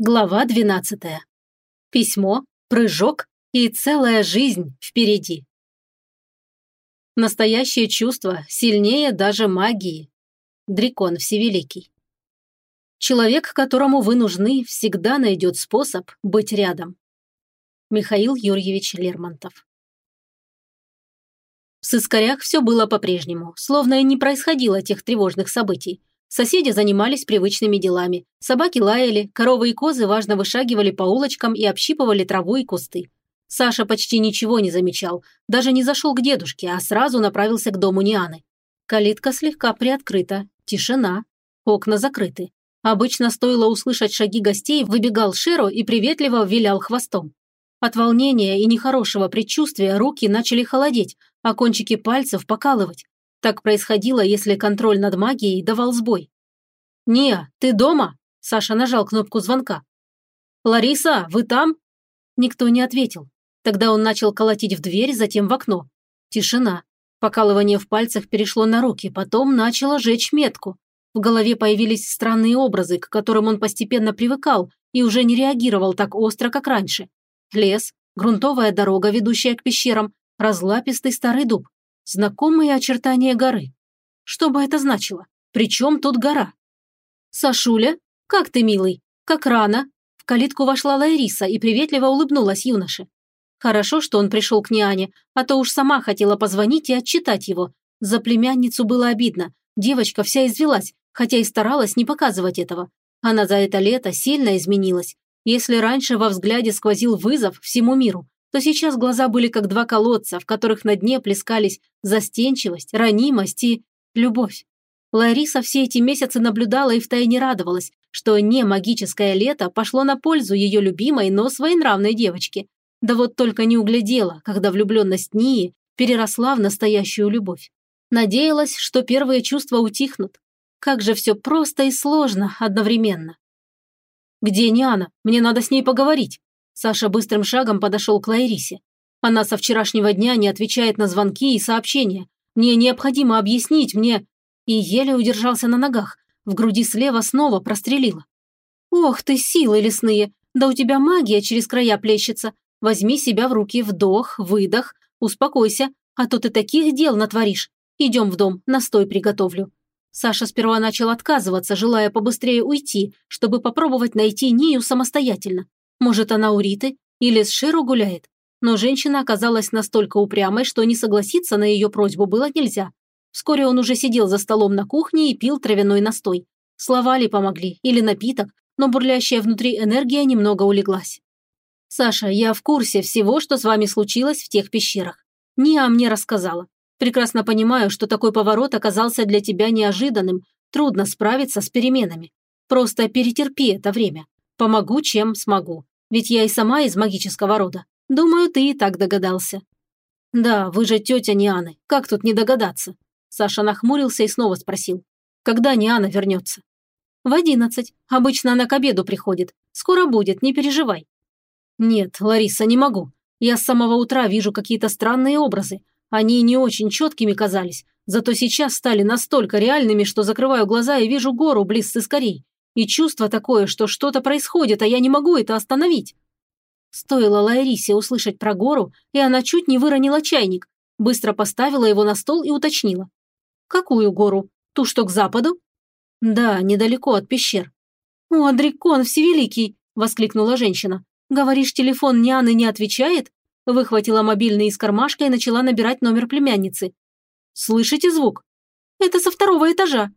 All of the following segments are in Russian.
Глава 12. Письмо, прыжок и целая жизнь впереди. Настоящее чувство сильнее даже магии. Дрикон Всевеликий. Человек, которому вы нужны, всегда найдет способ быть рядом. Михаил Юрьевич Лермонтов. В Сыскарях все было по-прежнему, словно и не происходило тех тревожных событий. Соседи занимались привычными делами. Собаки лаяли, коровы и козы важно вышагивали по улочкам и общипывали траву и кусты. Саша почти ничего не замечал, даже не зашел к дедушке, а сразу направился к дому Нианы. Калитка слегка приоткрыта, тишина, окна закрыты. Обычно стоило услышать шаги гостей, выбегал Шеро и приветливо вилял хвостом. От волнения и нехорошего предчувствия руки начали холодеть, а кончики пальцев покалывать. Так происходило, если контроль над магией давал сбой. «Ния, ты дома?» – Саша нажал кнопку звонка. «Лариса, вы там?» Никто не ответил. Тогда он начал колотить в дверь, затем в окно. Тишина. Покалывание в пальцах перешло на руки, потом начало жечь метку. В голове появились странные образы, к которым он постепенно привыкал и уже не реагировал так остро, как раньше. Лес, грунтовая дорога, ведущая к пещерам, разлапистый старый дуб. Знакомые очертания горы. Что бы это значило? Причем тут гора? «Сашуля, как ты, милый? Как рано?» В калитку вошла Лайриса и приветливо улыбнулась юноше. Хорошо, что он пришел к Ниане, а то уж сама хотела позвонить и отчитать его. За племянницу было обидно. Девочка вся извелась, хотя и старалась не показывать этого. Она за это лето сильно изменилась. Если раньше во взгляде сквозил вызов всему миру, то сейчас глаза были как два колодца, в которых на дне плескались застенчивость, ранимость и любовь. Лариса все эти месяцы наблюдала и втайне радовалась, что не магическое лето пошло на пользу ее любимой, но своенравной девочке. Да вот только не углядела, когда влюбленность Нии переросла в настоящую любовь. Надеялась, что первые чувства утихнут. Как же все просто и сложно одновременно. «Где Ниана? Мне надо с ней поговорить», Саша быстрым шагом подошел к Лайрисе. Она со вчерашнего дня не отвечает на звонки и сообщения. Мне необходимо объяснить мне... И еле удержался на ногах. В груди слева снова прострелило. «Ох ты, силы лесные! Да у тебя магия через края плещется. Возьми себя в руки, вдох, выдох, успокойся, а то ты таких дел натворишь. Идем в дом, настой приготовлю». Саша сперва начал отказываться, желая побыстрее уйти, чтобы попробовать найти Нию самостоятельно. Может, она у Риты или с Шеру гуляет? Но женщина оказалась настолько упрямой, что не согласиться на ее просьбу было нельзя. Вскоре он уже сидел за столом на кухне и пил травяной настой. Слова ли помогли, или напиток, но бурлящая внутри энергия немного улеглась. «Саша, я в курсе всего, что с вами случилось в тех пещерах. Ния мне рассказала. Прекрасно понимаю, что такой поворот оказался для тебя неожиданным, трудно справиться с переменами. Просто перетерпи это время. Помогу, чем смогу. Ведь я и сама из магического рода. Думаю, ты и так догадался». «Да, вы же тетя Нианы. Как тут не догадаться?» Саша нахмурился и снова спросил. «Когда Ниана вернется?» «В одиннадцать. Обычно она к обеду приходит. Скоро будет, не переживай». «Нет, Лариса, не могу. Я с самого утра вижу какие-то странные образы. Они не очень четкими казались, зато сейчас стали настолько реальными, что закрываю глаза и вижу гору близ сыскарей. И чувство такое, что что-то происходит, а я не могу это остановить. Стоило Лайрисе услышать про гору, и она чуть не выронила чайник. Быстро поставила его на стол и уточнила. «Какую гору? Ту, что к западу?» «Да, недалеко от пещер». «О, Дрикон Всевеликий!» – воскликнула женщина. «Говоришь, телефон Нианы не отвечает?» Выхватила мобильный из кармашка и начала набирать номер племянницы. «Слышите звук?» «Это со второго этажа».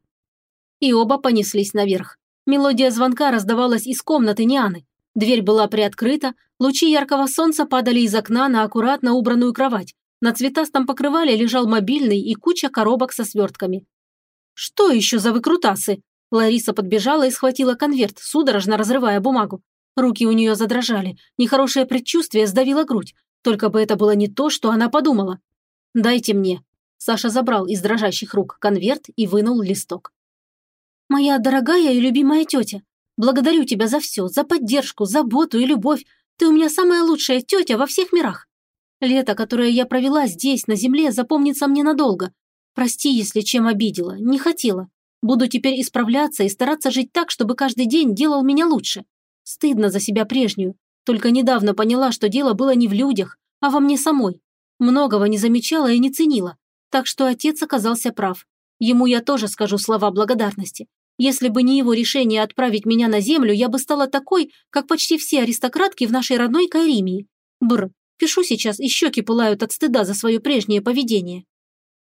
И оба понеслись наверх. Мелодия звонка раздавалась из комнаты Нианы. Дверь была приоткрыта, лучи яркого солнца падали из окна на аккуратно убранную кровать. На цветастом покрывале лежал мобильный и куча коробок со свертками. «Что еще за выкрутасы?» Лариса подбежала и схватила конверт, судорожно разрывая бумагу. Руки у нее задрожали, нехорошее предчувствие сдавило грудь. Только бы это было не то, что она подумала. «Дайте мне». Саша забрал из дрожащих рук конверт и вынул листок. «Моя дорогая и любимая тетя, благодарю тебя за все, за поддержку, заботу и любовь. Ты у меня самая лучшая тетя во всех мирах. Лето, которое я провела здесь, на земле, запомнится мне надолго. Прости, если чем обидела, не хотела. Буду теперь исправляться и стараться жить так, чтобы каждый день делал меня лучше. Стыдно за себя прежнюю. Только недавно поняла, что дело было не в людях, а во мне самой. Многого не замечала и не ценила. Так что отец оказался прав. Ему я тоже скажу слова благодарности. Если бы не его решение отправить меня на землю, я бы стала такой, как почти все аристократки в нашей родной Кайримии. Бр, пишу сейчас, и щеки пылают от стыда за свое прежнее поведение.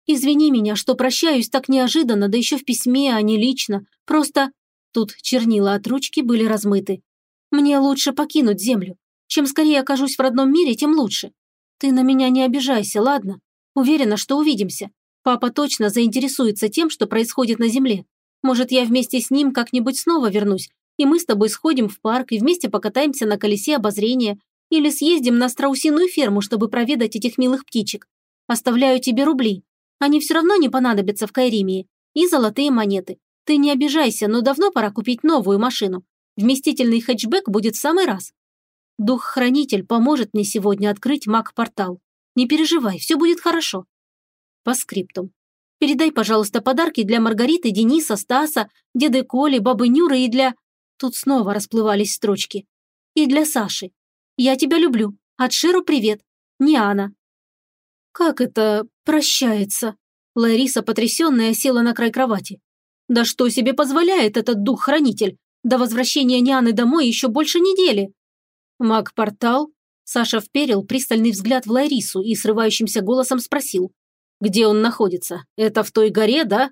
Извини меня, что прощаюсь так неожиданно, да еще в письме, а не лично. Просто... Тут чернила от ручки были размыты. Мне лучше покинуть землю. Чем скорее окажусь в родном мире, тем лучше. Ты на меня не обижайся, ладно? Уверена, что увидимся. Папа точно заинтересуется тем, что происходит на земле. Может, я вместе с ним как-нибудь снова вернусь, и мы с тобой сходим в парк и вместе покатаемся на колесе обозрения или съездим на страусиную ферму, чтобы проведать этих милых птичек. Оставляю тебе рубли. Они все равно не понадобятся в Кайримии. И золотые монеты. Ты не обижайся, но давно пора купить новую машину. Вместительный хэтчбэк будет в самый раз. Дух-хранитель поможет мне сегодня открыть маг-портал. Не переживай, все будет хорошо. По скриптум. Передай, пожалуйста, подарки для Маргариты, Дениса, Стаса, деды Коли, бабы Нюры и для... Тут снова расплывались строчки. И для Саши. Я тебя люблю. От Шеру привет. Ниана. Как это прощается? Лариса, потрясенная, села на край кровати. Да что себе позволяет этот дух-хранитель? До возвращения Нианы домой еще больше недели. Маг-портал? Саша вперил пристальный взгляд в Ларису и срывающимся голосом спросил. «Где он находится? Это в той горе, да?»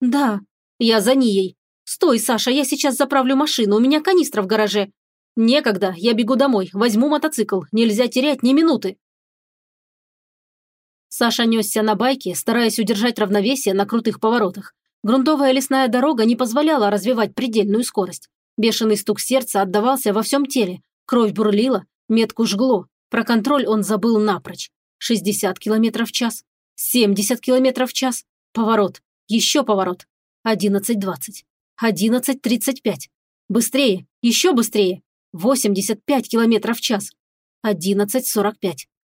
«Да. Я за ней. Стой, Саша, я сейчас заправлю машину, у меня канистра в гараже. Некогда, я бегу домой, возьму мотоцикл, нельзя терять ни минуты». Саша несся на байке, стараясь удержать равновесие на крутых поворотах. Грунтовая лесная дорога не позволяла развивать предельную скорость. Бешеный стук сердца отдавался во всем теле. Кровь бурлила, метку жгло. Про контроль он забыл напрочь. 60 км в час, 70 км в час. Поворот, еще поворот. 11.20, 11.35. Быстрее, еще быстрее. 85 км в час. 11.45.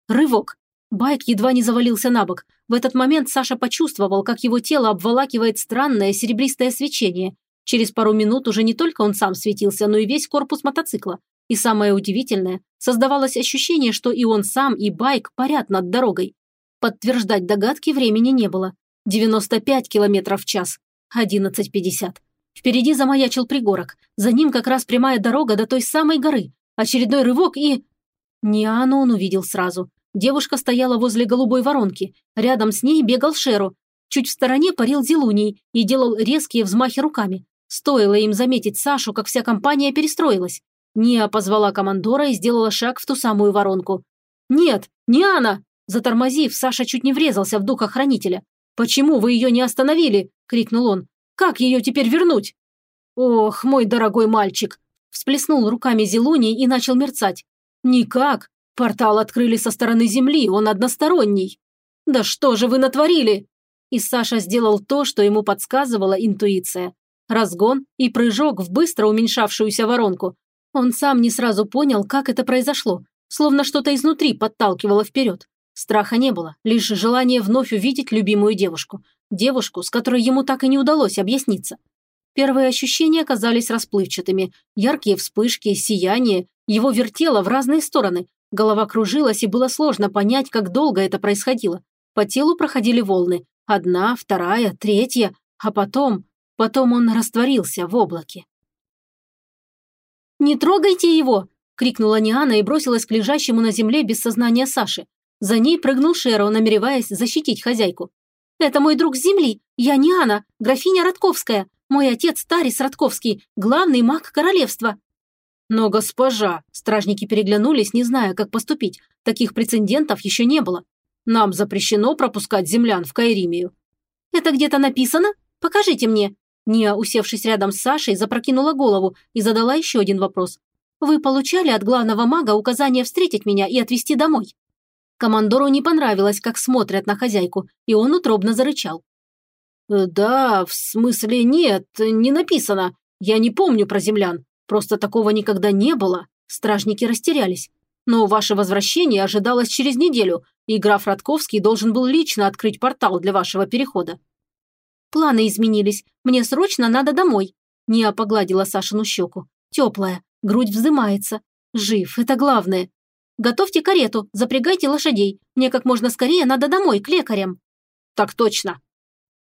Рывок. Байк едва не завалился на бок. В этот момент Саша почувствовал, как его тело обволакивает странное серебристое свечение. Через пару минут уже не только он сам светился, но и весь корпус мотоцикла. И самое удивительное, создавалось ощущение, что и он сам, и байк парят над дорогой. Подтверждать догадки времени не было. 95 км в час. 11.50. Впереди замаячил пригорок. За ним как раз прямая дорога до той самой горы. Очередной рывок и... Ниану он увидел сразу. Девушка стояла возле голубой воронки. Рядом с ней бегал Шеру. Чуть в стороне парил Зелуний и делал резкие взмахи руками. Стоило им заметить Сашу, как вся компания перестроилась. Ния позвала командора и сделала шаг в ту самую воронку. «Нет, не она!» Затормозив, Саша чуть не врезался в духохранителя. «Почему вы ее не остановили?» – крикнул он. «Как ее теперь вернуть?» «Ох, мой дорогой мальчик!» – всплеснул руками Зелуний и начал мерцать. «Никак. Портал открыли со стороны земли, он односторонний. Да что же вы натворили? И Саша сделал то, что ему подсказывала интуиция. Разгон и прыжок в быстро уменьшавшуюся воронку. Он сам не сразу понял, как это произошло, словно что-то изнутри подталкивало вперед. Страха не было, лишь желание вновь увидеть любимую девушку. Девушку, с которой ему так и не удалось объясниться. Первые ощущения оказались расплывчатыми. Яркие вспышки, сияние. Его вертело в разные стороны, Голова кружилась, и было сложно понять, как долго это происходило. По телу проходили волны. Одна, вторая, третья, а потом... Потом он растворился в облаке. «Не трогайте его!» – крикнула Ниана и бросилась к лежащему на земле без сознания Саши. За ней прыгнул Шеро, намереваясь защитить хозяйку. «Это мой друг земли. Я Ниана, графиня Ротковская. Мой отец Тарис Ротковский, главный маг королевства». «Но, госпожа!» – стражники переглянулись, не зная, как поступить. Таких прецедентов еще не было. «Нам запрещено пропускать землян в Кайримию». «Это где-то написано? Покажите мне!» Ния, усевшись рядом с Сашей, запрокинула голову и задала еще один вопрос. «Вы получали от главного мага указание встретить меня и отвезти домой?» Командору не понравилось, как смотрят на хозяйку, и он утробно зарычал. «Э, «Да, в смысле нет, не написано. Я не помню про землян. Просто такого никогда не было. Стражники растерялись. Но ваше возвращение ожидалось через неделю, и граф Радковский должен был лично открыть портал для вашего перехода. Планы изменились. Мне срочно надо домой. Ния погладила Сашину щеку. Теплая. грудь вздымается. Жив, это главное. Готовьте карету, запрягайте лошадей. Мне как можно скорее надо домой, к лекарям. Так точно.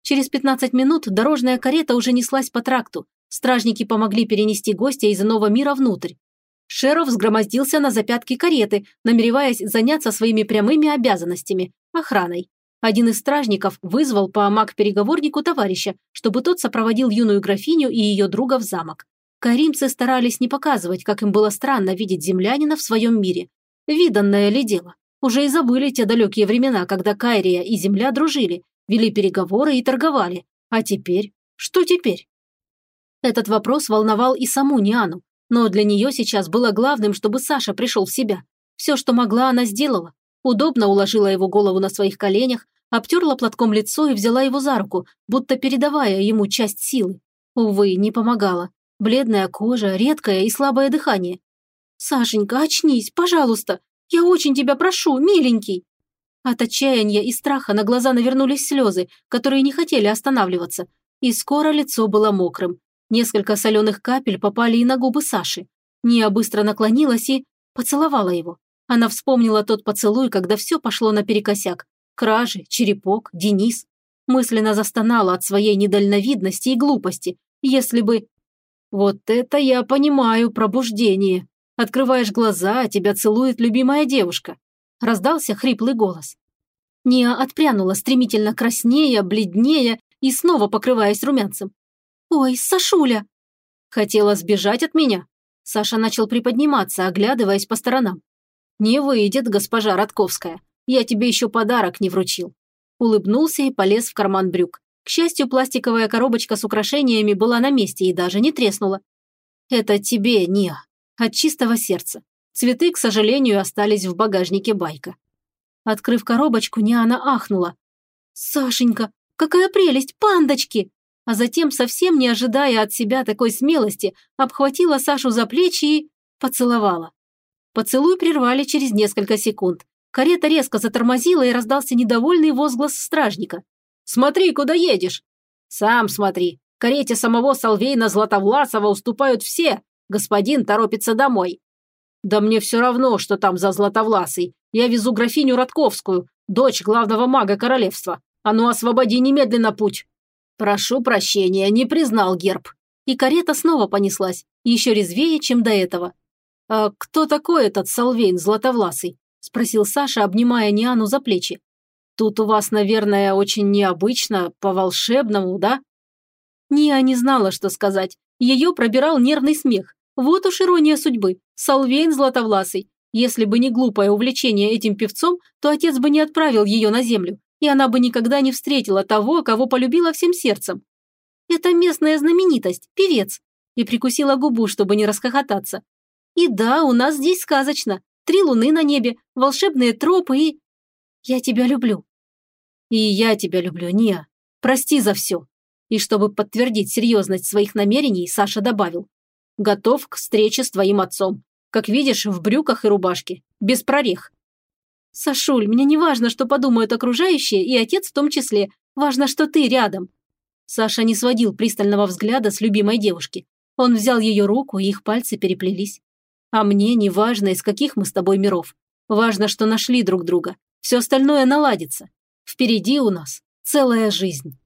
Через 15 минут дорожная карета уже неслась по тракту. Стражники помогли перенести гостя из иного мира внутрь. Шеров взгромоздился на запятки кареты, намереваясь заняться своими прямыми обязанностями – охраной. Один из стражников вызвал по маг-переговорнику товарища, чтобы тот сопроводил юную графиню и ее друга в замок. Каримцы старались не показывать, как им было странно видеть землянина в своем мире. Виданное ли дело? Уже и забыли те далекие времена, когда Кайрия и земля дружили, вели переговоры и торговали. А теперь? Что теперь? Этот вопрос волновал и саму Ниану. Но для нее сейчас было главным, чтобы Саша пришел в себя. Все, что могла, она сделала. Удобно уложила его голову на своих коленях, обтерла платком лицо и взяла его за руку, будто передавая ему часть силы. Увы, не помогала. Бледная кожа, редкое и слабое дыхание. «Сашенька, очнись, пожалуйста! Я очень тебя прошу, миленький!» От отчаяния и страха на глаза навернулись слезы, которые не хотели останавливаться, и скоро лицо было мокрым. Несколько соленых капель попали и на губы Саши. Ния быстро наклонилась и поцеловала его. Она вспомнила тот поцелуй, когда все пошло наперекосяк. Кражи, черепок, Денис. Мысленно застонала от своей недальновидности и глупости. Если бы... Вот это я понимаю пробуждение. Открываешь глаза, тебя целует любимая девушка. Раздался хриплый голос. Ния отпрянула стремительно краснея, бледнее и снова покрываясь румянцем. «Ой, Сашуля!» Хотела сбежать от меня. Саша начал приподниматься, оглядываясь по сторонам. «Не выйдет, госпожа Радковская. Я тебе еще подарок не вручил». Улыбнулся и полез в карман брюк. К счастью, пластиковая коробочка с украшениями была на месте и даже не треснула. «Это тебе, Ния. От чистого сердца. Цветы, к сожалению, остались в багажнике байка». Открыв коробочку, Ниана ахнула. «Сашенька, какая прелесть, пандочки!» а затем, совсем не ожидая от себя такой смелости, обхватила Сашу за плечи и поцеловала. Поцелуй прервали через несколько секунд. Карета резко затормозила и раздался недовольный возглас стражника. «Смотри, куда едешь!» «Сам смотри. Карете самого Салвейна Златовласова уступают все. Господин торопится домой». «Да мне все равно, что там за Златовласый. Я везу графиню Радковскую, дочь главного мага королевства. А ну, освободи немедленно путь!» «Прошу прощения, не признал герб». И карета снова понеслась, еще резвее, чем до этого. «А кто такой этот Салвейн Златовласый?» – спросил Саша, обнимая Ниану за плечи. «Тут у вас, наверное, очень необычно, по-волшебному, да?» Ния не знала, что сказать. Ее пробирал нервный смех. Вот уж ирония судьбы. Салвейн Златовласый. Если бы не глупое увлечение этим певцом, то отец бы не отправил ее на землю и она бы никогда не встретила того, кого полюбила всем сердцем. Это местная знаменитость, певец. И прикусила губу, чтобы не расхохотаться. И да, у нас здесь сказочно. Три луны на небе, волшебные тропы и... Я тебя люблю. И я тебя люблю, Ния. Прости за все. И чтобы подтвердить серьезность своих намерений, Саша добавил. Готов к встрече с твоим отцом. Как видишь, в брюках и рубашке. Без прорех. «Сашуль, мне не важно, что подумают окружающие, и отец в том числе. Важно, что ты рядом». Саша не сводил пристального взгляда с любимой девушки. Он взял ее руку, и их пальцы переплелись. «А мне не важно, из каких мы с тобой миров. Важно, что нашли друг друга. Все остальное наладится. Впереди у нас целая жизнь».